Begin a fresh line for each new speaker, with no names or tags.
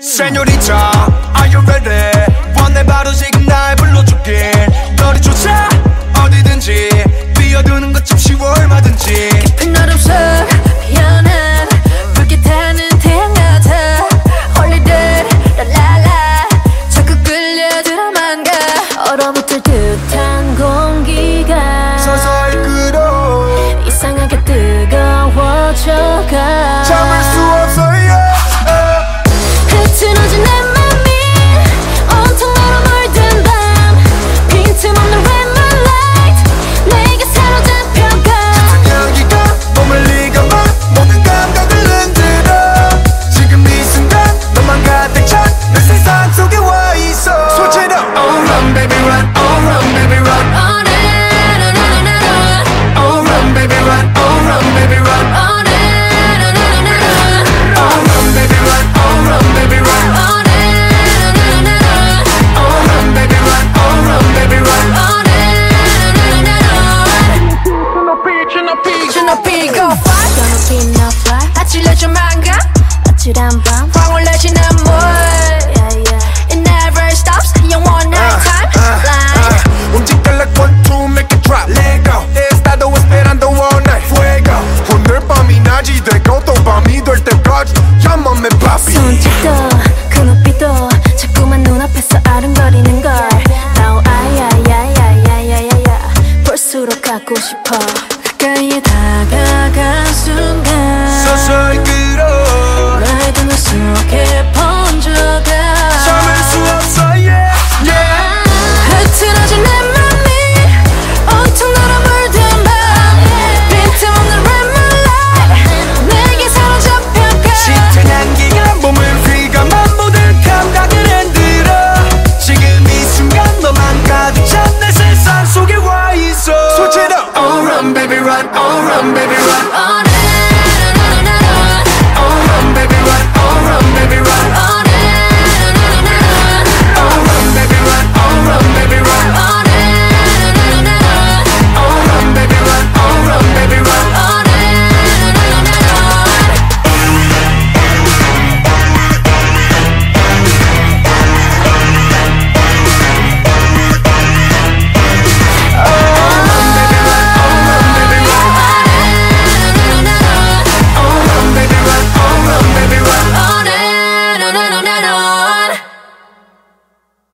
세뇨리타 Are you ready? 원해 바로 지금 날 불러줄게. 너를 쫓아
가까이
다가간 순간 서서히 그 run, oh run, baby, run,
oh